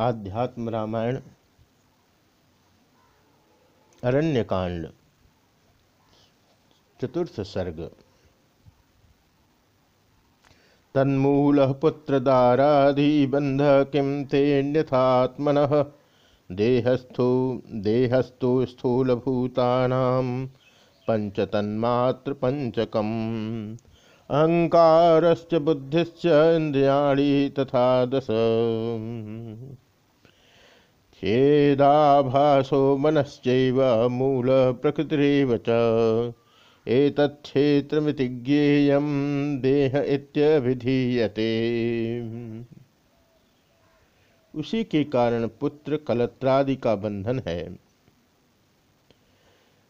आध्यात्म रामायण, अरण्यकांड, चतुर्थ सर्ग। तन्मूल पुत्रदाराधिबंध किं तेन्यथात्मन देहस्थो देहस्थो स्थूलभूतानां पंचतन्मात्रपंचकम् अहंकारश्च बुद्धिश्च इंद्रियाणि तथा दश। छेदाभासो मनश्चैव मूल प्रकृतिरेव च। एतच्छेत्रमिति ज्ञेयं देह इत्यभिधीयते। उसी के कारण पुत्र कलत्रादि का बंधन है।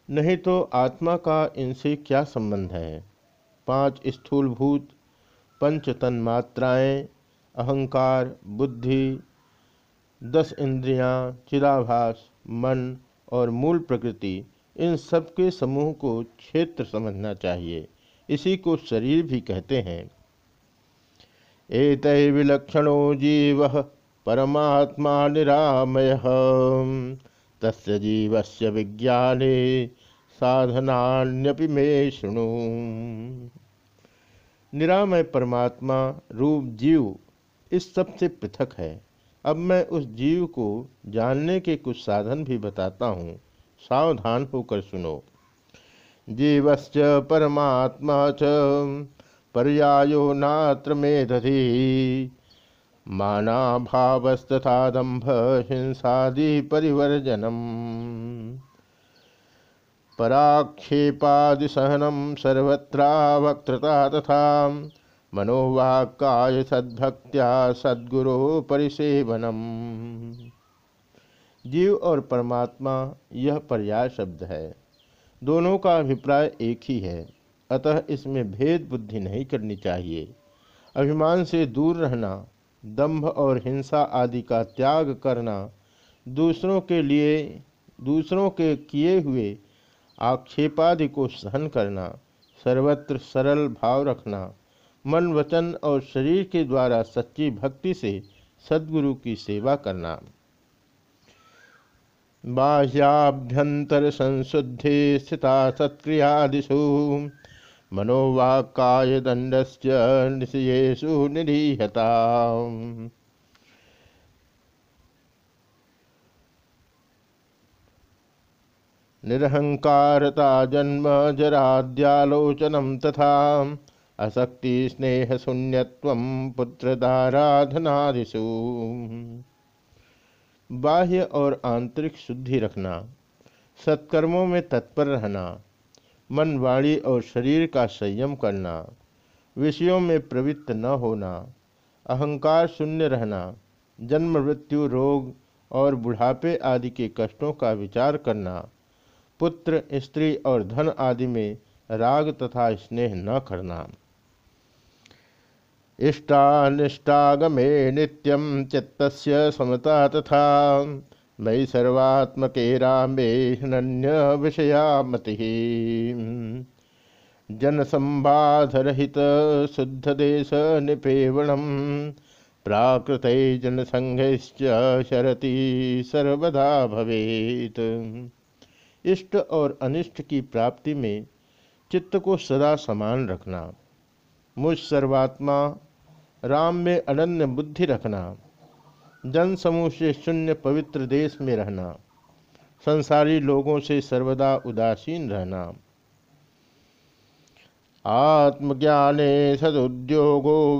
नहीं तो आत्मा का इनसे क्या संबंध है? पाँच स्थूलभूत पंच तन्मात्राएँ अहंकार, बुद्धि दस इंद्रियाँ, चिदाभास मन और मूल प्रकृति इन सब के समूह को क्षेत्र समझना चाहिए। इसी को शरीर भी कहते हैं। एक विलक्षणो जीव परमात्मा निरामय। तस् जीवस्य विज्ञाने साधनान्यपि में शुणु। निरामय परमात्मा रूप जीव इस सबसे पृथक है। अब मैं उस जीव को जानने के कुछ साधन भी बताता हूँ। सावधान होकर सुनो। जीवश्च परमात्मा च, पर्यायो नात्र मेधि मानाभावस्तथा दंभ हिंसादि परिवर्जनम। पराक्षेपादिसहनम सर्वत्र वक्त्रता तथा मनोवाक्काय सद्भक्त्या सद्गुरो परिसेवनम। जीव और परमात्मा, यह पर्याय शब्द है। दोनों का अभिप्राय एक ही है। अतः इसमें भेद बुद्धि नहीं करनी चाहिए। अभिमान से दूर रहना, दंभ और हिंसा आदि का त्याग करना, दूसरों के लिए, दूसरों के किए हुए आक्षेपादि को सहन करना, सर्वत्र सरल भाव रखना मन, वचन और शरीर के द्वारा सच्ची भक्ति से सदगुरु की सेवा करना। बाह्याभ्यंतर संशुद्धि स्थिता सत्क्रियादिषु। मनोवाक्काय निशयेषु निरीहता। निरहंकारता जन्म जराद्यालोचनम तथा असक्ति स्नेह शून्यत्व पुत्रदाराधनादिशु बाह्य और आंतरिक शुद्धि रखना, सत्कर्मों में तत्पर रहना, मन, वाणी और शरीर का संयम करना, विषयों में प्रवृत्त न होना, अहंकार शून्य रहना, जन्म, मृत्यु, रोग और बुढ़ापे आदि के कष्टों का विचार करना, पुत्र, स्त्री और धन आदि में राग तथा स्नेह न करना। इष्टानिष्टागमे नित्यं चित्तस्य समता तथा मयि सर्वात्मके रामे हनन्य विषया मति जनसंबाधरहित शुद्धदेश निपेवणम प्राकृत जनसंघश्च शरति सर्वदा भवेत। इष्ट और अनिष्ट की प्राप्ति में चित्त को सदा समान रखना, मुझ सर्वात्मा राम में अनन्य बुद्धि रखना जन समूह से शून्य पवित्र देश में रहना, संसारी लोगों से सर्वदा उदासीन रहना। आत्मज्ञाने सदुद्योगो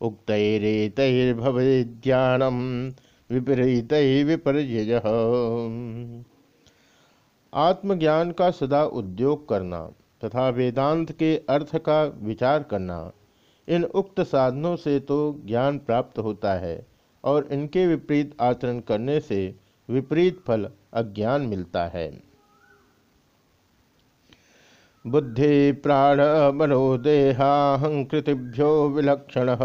उक्तरेतर्भवेज्ञानम विपरीत विपर्य आत्मज्ञान का सदा उद्योग करना तथा वेदांत के अर्थ का विचार करना। इन उक्त साधनों से तो ज्ञान प्राप्त होता है और इनके विपरीत आचरण करने से विपरीत फल अज्ञान मिलता है। बुद्धि प्राण मनोदेहाहंकृतिभ्यो विलक्षण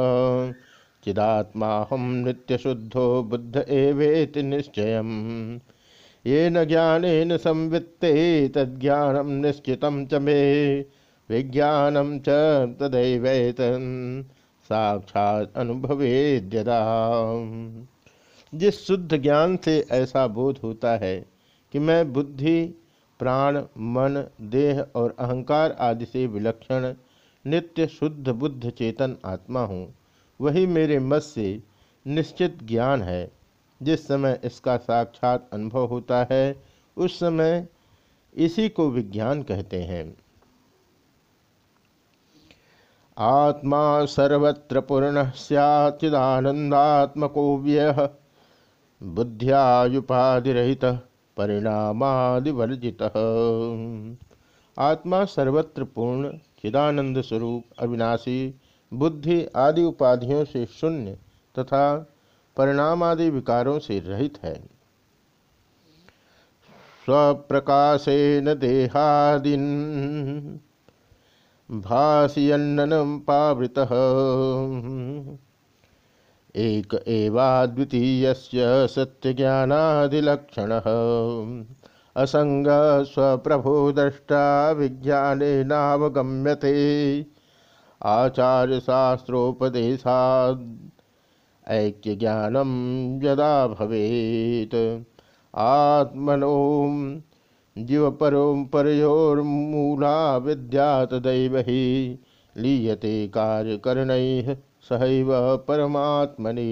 चिदात्मा हम नित्य शुद्धो बुद्ध एवेति निश्चय ये न ज्ञान संवित्ते तज्ञानम निश्चित च मे विज्ञानम च तदैवेत, साक्षात अनुभवेद्यदा जिस शुद्ध ज्ञान से ऐसा बोध होता है कि मैं बुद्धि, प्राण, मन, देह और अहंकार आदि से विलक्षण, नित्य शुद्ध बुद्ध चेतन आत्मा हूँ, वही मेरे मत से निश्चित ज्ञान है। जिस समय इसका साक्षात अनुभव होता है, उस समय इसी को विज्ञान कहते हैं। आत्मा सर्वत्र पूर्ण सचिदानंदात्मको व्यय बुद्धियायुपाधिहित परिणामादिवर्जित। आत्मा सर्वत्र पूर्ण, चिदानंद स्वरूप, अविनाशी, बुद्धि आदि उपाधियों से शून्य तथा परिणाम आदि विकारों से रहित है। स्वप्रकाशेन देहादीन भाषयन्नन पावृत। एक एवाद्वितीय सत्यज्ञानादिलक्षण। असंग स्वप्रभो द्रष्टा विज्ञानेनावगम्यते। आचार्य शास्त्रोपदेशा ऐक्य ज्ञानम यदा भवेत। आत्मनो जीव विद्या तदैव ही लीयते कार्यकरण सहैव परमात्मनि।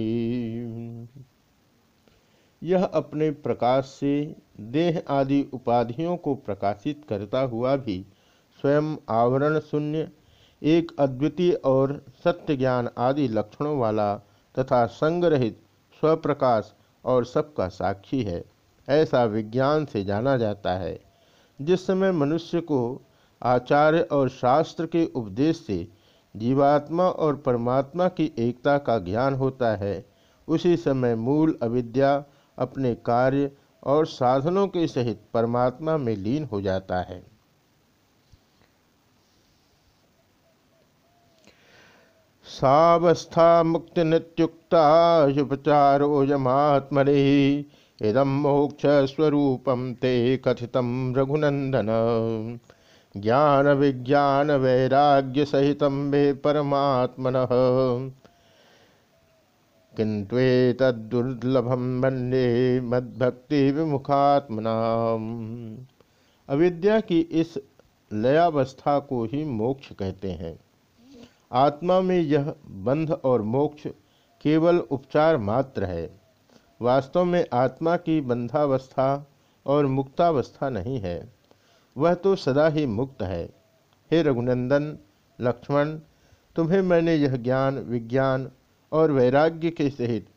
यह अपने प्रकाश से देह आदि उपाधियों को प्रकाशित करता हुआ भी स्वयं आवरण शून्य, एक अद्वितीय और सत्य ज्ञान आदि लक्षणों वाला तथा संगरहित, स्वप्रकाश और सबका साक्षी है, ऐसा विज्ञान से जाना जाता है। जिस समय मनुष्य को आचार्य और शास्त्र के उपदेश से जीवात्मा और परमात्मा की एकता का ज्ञान होता है, उसी समय मूल अविद्या अपने कार्य और साधनों के सहित परमात्मा में लीन हो जाता है। सावस्था मुक्ति नित्युक्ता शुभचारोयमात्मनि इदम मोक्ष ते कथितम रघुनंदन ज्ञान विज्ञान वैराग्य सहित मे परमात्मन। किंतुर्लभम मन्ये मद्भक्ति विमुखात्मना। अविद्या की इस लयावस्था को ही मोक्ष कहते हैं। आत्मा में यह बंध और मोक्ष केवल उपचार मात्र है। वास्तव में आत्मा की बंधावस्था और मुक्तावस्था नहीं है। वह तो सदा ही मुक्त है। हे रघुनंदन, लक्ष्मण, तुम्हें मैंने यह ज्ञान, विज्ञान और वैराग्य के सहित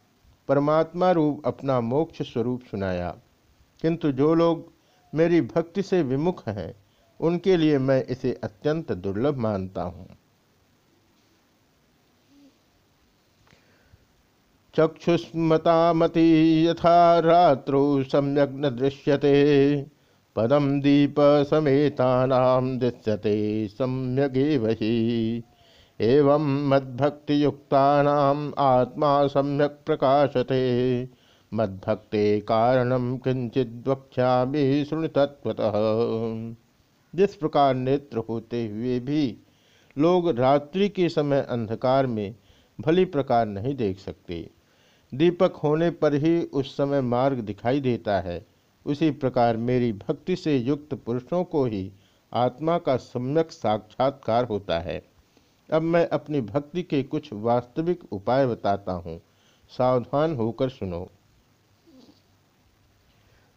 परमात्मा रूप अपना मोक्ष स्वरूप सुनाया। किंतु जो लोग मेरी भक्ति से विमुख हैं, उनके लिए मैं इसे अत्यंत दुर्लभ मानता हूँ। चक्षुष्मतामती यथा रात्रौ सम्यक न दृश्यते। पदम दीप समेता दृश्यते सम्यगेव ही। एवं मद्भक्तियुक्ता आत्मा सम्यक प्रकाशते। मद्भक्ते कारणम भी तत्वतः जिस प्रकार नेत्र होते हुए भी लोग रात्रि के समय अंधकार में भली प्रकार नहीं देख सकते। दीपक होने पर ही उस समय मार्ग दिखाई देता है। उसी प्रकार मेरी भक्ति से युक्त पुरुषों को ही आत्मा का सम्यक साक्षात्कार होता है। अब मैं अपनी भक्ति के कुछ वास्तविक उपाय बताता हूँ। सावधान होकर सुनो।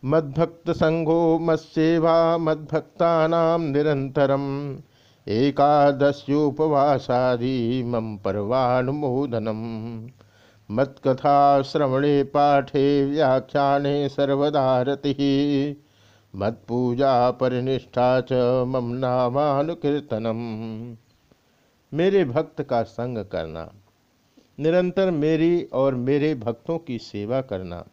मद्भक्त संघो मत्सेवा मद्भक्ता निरंतरम एकादश्योपवासादी मम परवानुमोदनम। मत्कथा श्रवणे पाठे व्याख्याने सर्वदारति मत्पूजा परिनिष्ठा च मम नामानुकीर्तनम। मेरे भक्त का संग करना, निरंतर मेरी और मेरे भक्तों की सेवा करना,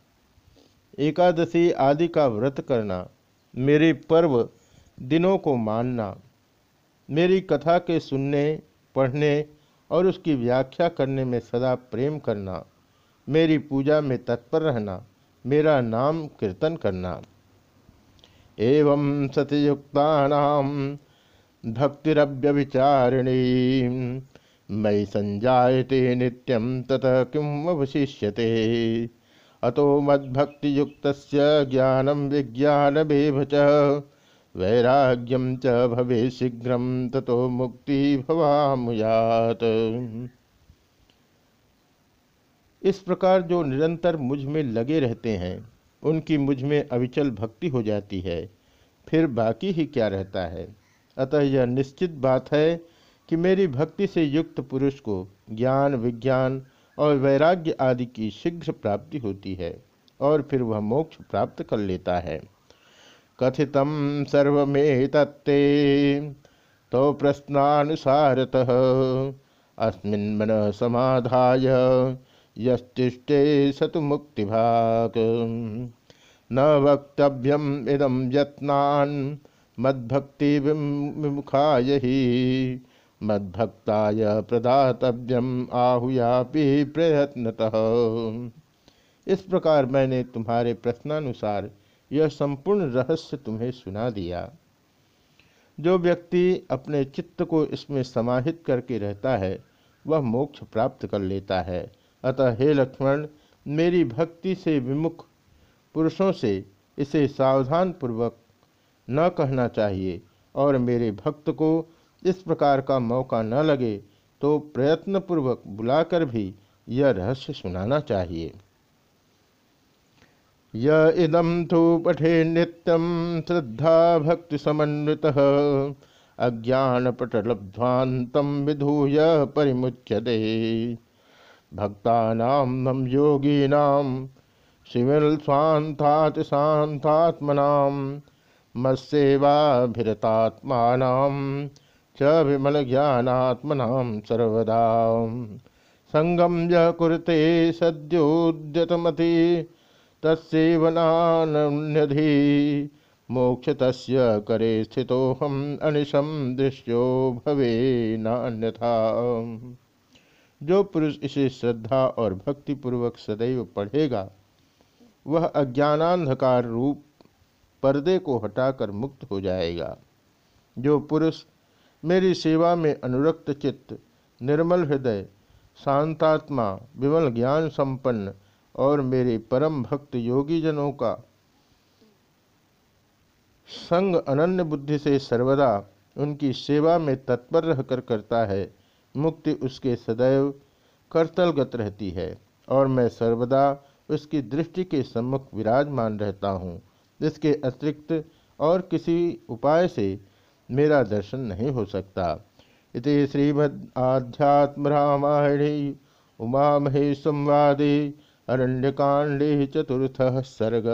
एकादशी आदि का व्रत करना, मेरे पर्व दिनों को मानना, मेरी कथा के सुनने, पढ़ने और उसकी व्याख्या करने में सदा प्रेम करना, मेरी पूजा में तत्पर रहना, मेरा नाम कीर्तन करना। एवं सतयुक्ता भक्तिरव्यविचारिणी मयि संजायते नित्यं ततः किम् अवशिष्यते। अतो मद्भक्तियुक्त ज्ञानम विज्ञानमेव च। वैराग्यम च भवे शीघ्र, ततो मुक्ति भवामुयात इस प्रकार जो निरंतर मुझमें लगे रहते हैं, उनकी मुझमें अविचल भक्ति हो जाती है, फिर बाकी ही क्या रहता है? अतः यह निश्चित बात है कि मेरी भक्ति से युक्त पुरुष को ज्ञान, विज्ञान और वैराग्य आदि की शीघ्र प्राप्ति होती है और फिर वह मोक्ष प्राप्त कर लेता है। कथित सर्वे तत्ते तो प्रश्नानुसारतः अस्मिन् मन समाधाय यस्तिष्ठे सतु मुक्तिभाग न वक्तव्यम इदम यत्नान् मद्भक्ति विमुखाय ही। मद्भक्ताय प्रदातव्यम आहुयापि प्रयत्नतः। इस प्रकार मैंने तुम्हारे प्रश्नानुसार यह संपूर्ण रहस्य तुम्हें सुना दिया। जो व्यक्ति अपने चित्त को इसमें समाहित करके रहता है, वह मोक्ष प्राप्त कर लेता है। अतः हे लक्ष्मण, मेरी भक्ति से विमुख पुरुषों से इसे सावधान पूर्वक न कहना चाहिए और मेरे भक्त को इस प्रकार का मौका न लगे तो प्रयत्नपूर्वक बुलाकर भी यह रहस्य सुनाना चाहिए। य इदम तो पठे नित्यम श्रद्धा भक्ति समन्वित अज्ञान पटलब्ध्वांतम विधूय परिमुच्यते। भक्तानां योगीनां शिविल स्वान्तात् शान्तात्मनां मत्सेवाभिरतात्मानां च सर्वदा। संगम कुरुते सद्योद्यतमति तत्सेवनान्यधि मोक्ष तस्य करे स्थितोऽहम् अनिशं दृश्यो भवे न अन्यथा जो पुरुष इसे श्रद्धा और भक्ति पूर्वक सदैव पढ़ेगा, वह अज्ञानांधकार रूप पर्दे को हटाकर मुक्त हो जाएगा। जो पुरुष मेरी सेवा में अनुरक्त चित्त, निर्मल हृदय, शांतात्मा, विमल ज्ञान संपन्न और मेरे परम भक्त योगी जनों का संग अनन्य बुद्धि से सर्वदा उनकी सेवा में तत्पर रहकर करता है। मुक्ति उसके सदैव करतलगत रहती है और मैं सर्वदा उसकी दृष्टि के सम्मुख विराजमान रहता हूँ। इसके अतिरिक्त और किसी उपाय से मेरा दर्शन नहीं हो सकता। इति श्रीमद् आध्यात्म रामायणे उमा महेश संवादे अरण्यकांडे चतुर्थ सर्ग।